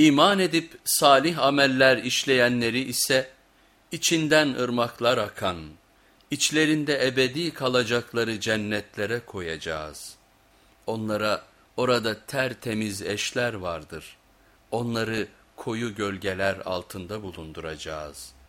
İman edip salih ameller işleyenleri ise içinden ırmaklar akan, içlerinde ebedi kalacakları cennetlere koyacağız. Onlara orada tertemiz eşler vardır. Onları koyu gölgeler altında bulunduracağız.''